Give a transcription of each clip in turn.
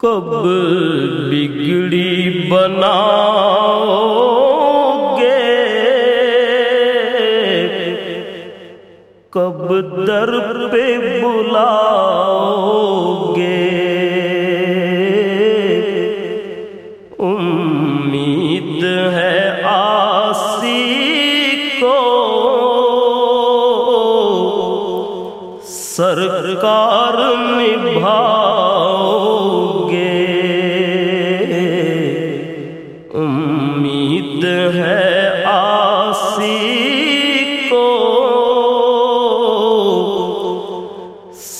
کب بگڑی بنا گے کب در پہ بلاؤ گے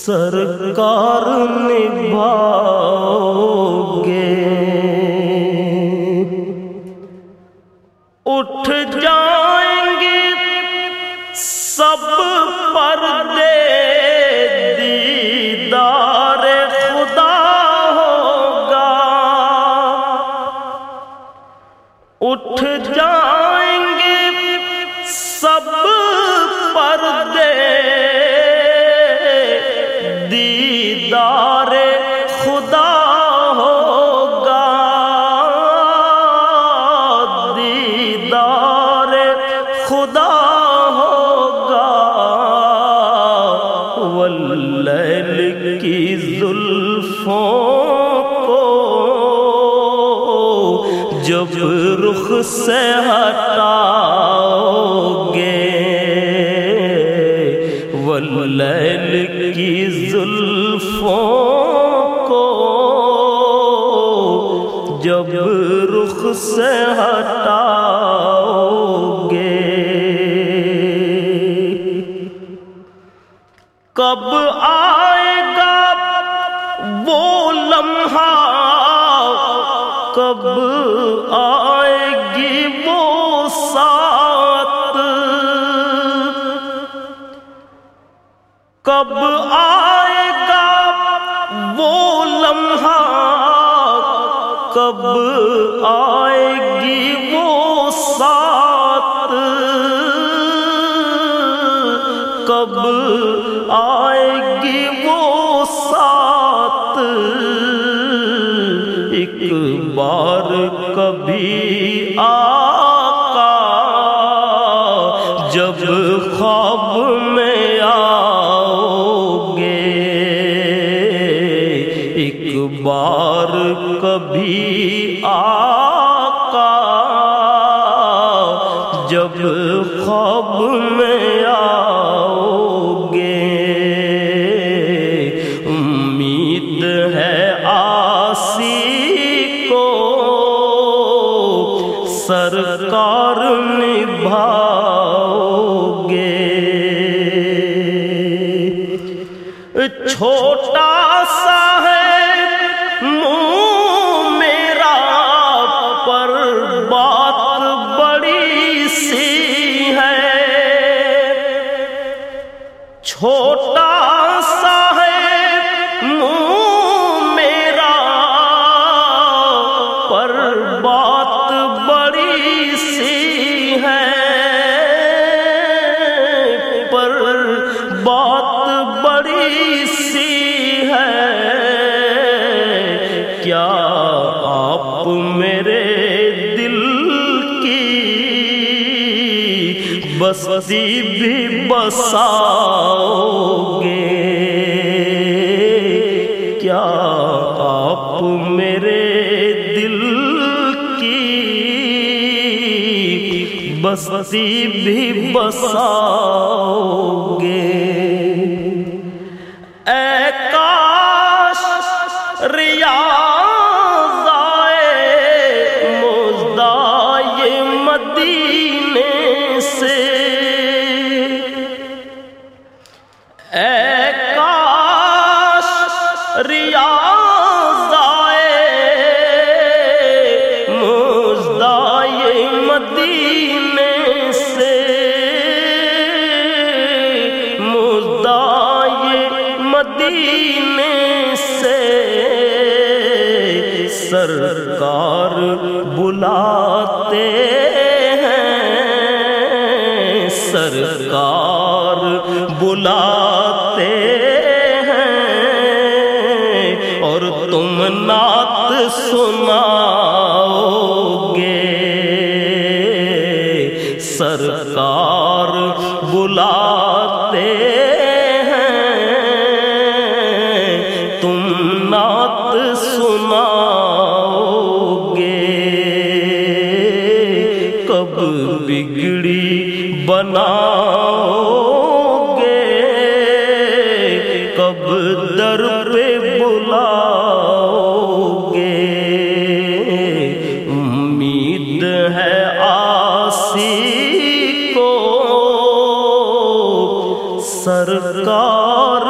سرکار نبھاؤ گے اٹھ جائیں گے سب پردے دیدار خدا ہوگا۔ اٹھ جائیں گے جب رخ سے ہٹاؤ گے کب آئے گا وہ لمحہ؟ کب آئے گی وہ سات کب آئے کب آئے گی وہ سات کب آئے گی وہ سات ایک بار کبھی آئے بار کبھی آقا جب خواب میں آؤ گے امید ہے آسی کو سرکار نبھاؤ بستی بھی بساؤ گے کیا آپ میرے دل کی بستی بھی بساؤ گے سرکار بلاتے ہیں سرکار بلاتے ہیں۔ اور تم نہ سناؤ گے سرکار بلاتے بناؤ گے کب در پہ بلاؤ گے امید ہے آسی کو سرکار